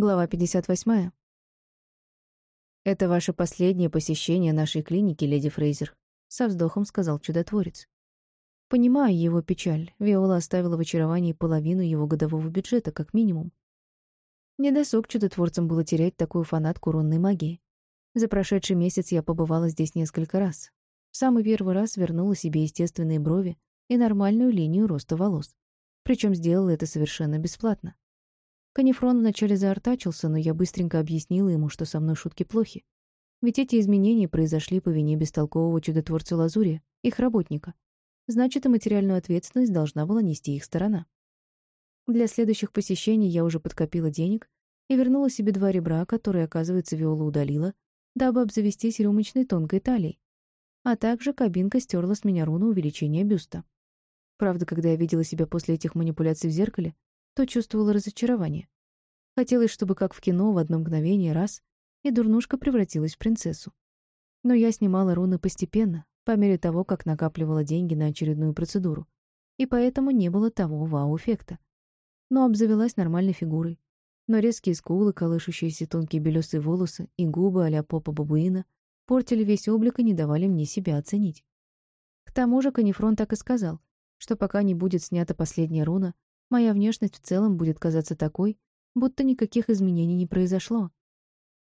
Глава 58. «Это ваше последнее посещение нашей клиники, леди Фрейзер», — со вздохом сказал чудотворец. Понимая его печаль, Виола оставила в очаровании половину его годового бюджета, как минимум. Недосуг чудотворцам было терять такую фанатку рунной магии. За прошедший месяц я побывала здесь несколько раз. В самый первый раз вернула себе естественные брови и нормальную линию роста волос. Причем сделала это совершенно бесплатно. Канифрон вначале заортачился, но я быстренько объяснила ему, что со мной шутки плохи. Ведь эти изменения произошли по вине бестолкового чудотворца Лазурия, их работника. Значит, и материальную ответственность должна была нести их сторона. Для следующих посещений я уже подкопила денег и вернула себе два ребра, которые, оказывается, Виола удалила, дабы обзавестись рюмочной тонкой талией. А также кабинка стерла с меня руну увеличения бюста. Правда, когда я видела себя после этих манипуляций в зеркале, то чувствовала разочарование. Хотелось, чтобы, как в кино, в одно мгновение раз, и дурнушка превратилась в принцессу. Но я снимала руны постепенно, по мере того, как накапливала деньги на очередную процедуру, и поэтому не было того вау-эффекта. Но обзавелась нормальной фигурой. Но резкие скулы, колышущиеся тонкие белесые волосы и губы а-ля попа бабуина портили весь облик и не давали мне себя оценить. К тому же Канифрон так и сказал, что пока не будет снята последняя руна, моя внешность в целом будет казаться такой, будто никаких изменений не произошло.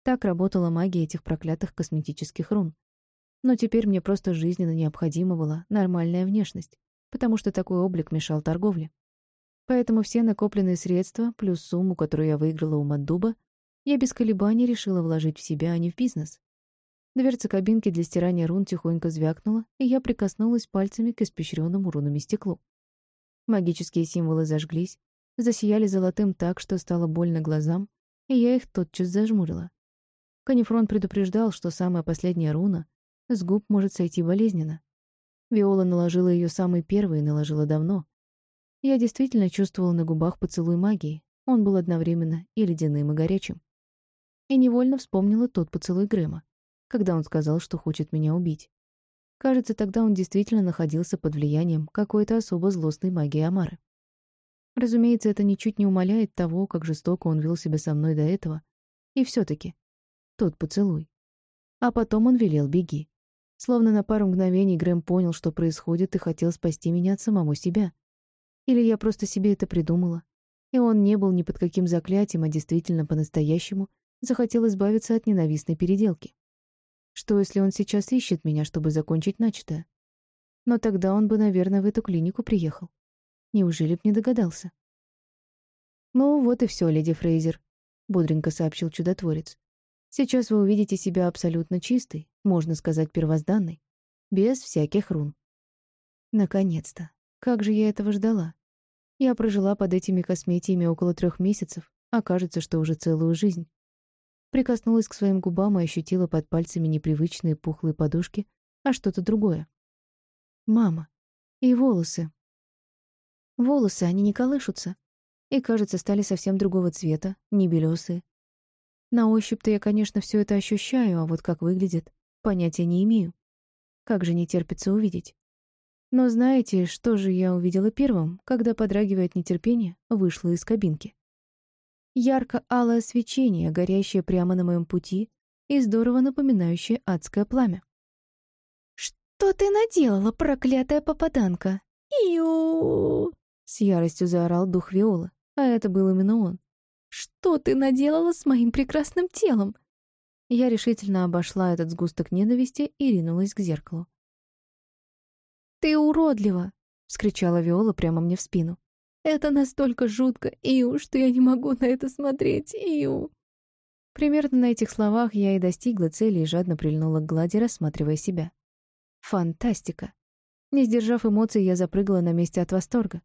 Так работала магия этих проклятых косметических рун. Но теперь мне просто жизненно необходима была нормальная внешность, потому что такой облик мешал торговле. Поэтому все накопленные средства, плюс сумму, которую я выиграла у Маддуба, я без колебаний решила вложить в себя, а не в бизнес. Дверца кабинки для стирания рун тихонько звякнула, и я прикоснулась пальцами к испещренному рунами стеклу. Магические символы зажглись, засияли золотым так, что стало больно глазам, и я их тотчас зажмурила. Канифрон предупреждал, что самая последняя руна с губ может сойти болезненно. Виола наложила ее самой первой и наложила давно. Я действительно чувствовала на губах поцелуй магии. Он был одновременно и ледяным, и горячим. И невольно вспомнила тот поцелуй Грэма, когда он сказал, что хочет меня убить. Кажется, тогда он действительно находился под влиянием какой-то особо злостной магии Амары. Разумеется, это ничуть не умаляет того, как жестоко он вел себя со мной до этого. И все таки тот поцелуй. А потом он велел «беги». Словно на пару мгновений Грэм понял, что происходит, и хотел спасти меня от самого себя. Или я просто себе это придумала. И он не был ни под каким заклятием, а действительно по-настоящему захотел избавиться от ненавистной переделки. Что, если он сейчас ищет меня, чтобы закончить начатое? Но тогда он бы, наверное, в эту клинику приехал. Неужели б не догадался? «Ну, вот и все, леди Фрейзер», — бодренько сообщил чудотворец. «Сейчас вы увидите себя абсолютно чистой, можно сказать, первозданной, без всяких рун». Наконец-то. Как же я этого ждала. Я прожила под этими косметиями около трех месяцев, а кажется, что уже целую жизнь. Прикоснулась к своим губам и ощутила под пальцами непривычные пухлые подушки, а что-то другое. Мама. И волосы. Волосы, они не колышутся. И, кажется, стали совсем другого цвета, не белесые. На ощупь-то я, конечно, все это ощущаю, а вот как выглядит, понятия не имею. Как же не терпится увидеть. Но знаете, что же я увидела первым, когда, подрагивая от нетерпения, вышла из кабинки? Ярко-алое свечение, горящее прямо на моем пути и здорово напоминающее адское пламя. «Что ты наделала, проклятая попаданка? Иу!» С яростью заорал дух Виолы, а это был именно он. «Что ты наделала с моим прекрасным телом?» Я решительно обошла этот сгусток ненависти и ринулась к зеркалу. «Ты уродлива!» — вскричала Виола прямо мне в спину. Это настолько жутко, Иу, что я не могу на это смотреть, Иу. Примерно на этих словах я и достигла цели и жадно прильнула к глади, рассматривая себя. Фантастика. Не сдержав эмоций, я запрыгала на месте от восторга.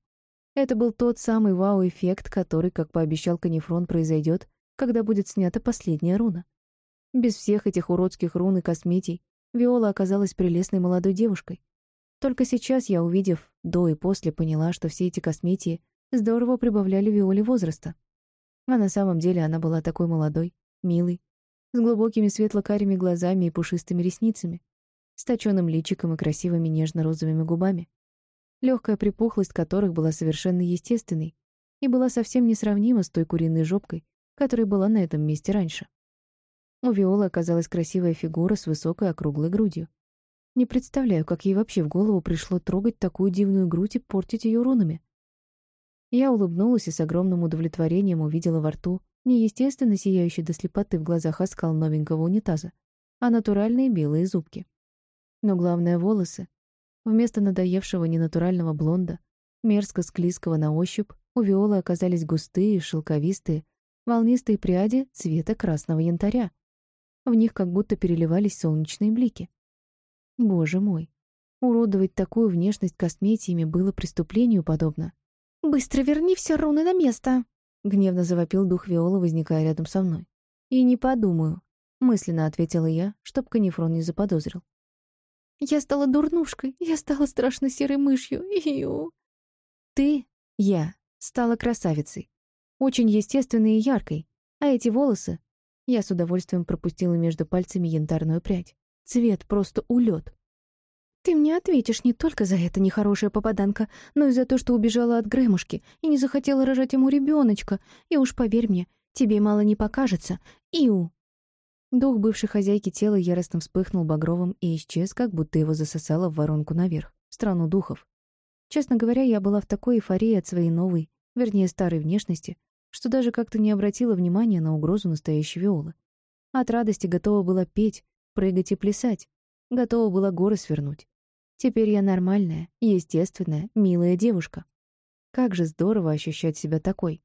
Это был тот самый вау-эффект, который, как пообещал Канифрон, произойдет, когда будет снята последняя руна. Без всех этих уродских рун и косметий Виола оказалась прелестной молодой девушкой. Только сейчас я, увидев до и после, поняла, что все эти косметии здорово прибавляли Виоле возраста. А на самом деле она была такой молодой, милой, с глубокими светло-карими глазами и пушистыми ресницами, с точёным личиком и красивыми нежно-розовыми губами, легкая припухлость которых была совершенно естественной и была совсем несравнима с той куриной жопкой, которой была на этом месте раньше. У Виолы оказалась красивая фигура с высокой округлой грудью. Не представляю, как ей вообще в голову пришло трогать такую дивную грудь и портить ее рунами. Я улыбнулась и с огромным удовлетворением увидела во рту неестественно сияющий до слепоты в глазах оскал новенького унитаза, а натуральные белые зубки. Но главное — волосы. Вместо надоевшего ненатурального блонда, мерзко-склизкого на ощупь, у Виолы оказались густые, шелковистые, волнистые пряди цвета красного янтаря. В них как будто переливались солнечные блики. Боже мой, уродовать такую внешность косметиями было преступлению подобно. «Быстро верни все руны на место!» — гневно завопил дух Виолы, возникая рядом со мной. «И не подумаю», — мысленно ответила я, чтоб Канифрон не заподозрил. «Я стала дурнушкой, я стала страшно серой мышью, Ию!» «Ты, я, стала красавицей. Очень естественной и яркой. А эти волосы...» Я с удовольствием пропустила между пальцами янтарную прядь. Цвет просто улет. Ты мне ответишь не только за это, нехорошая попаданка, но и за то, что убежала от Грэмушки и не захотела рожать ему ребеночка. И уж поверь мне, тебе мало не покажется. Иу!» Дух бывшей хозяйки тела яростно вспыхнул багровым и исчез, как будто его засосало в воронку наверх, в страну духов. Честно говоря, я была в такой эйфории от своей новой, вернее, старой внешности, что даже как-то не обратила внимания на угрозу настоящей Виолы. От радости готова была петь, прыгать и плясать, готова была горы свернуть. Теперь я нормальная, естественная, милая девушка. Как же здорово ощущать себя такой.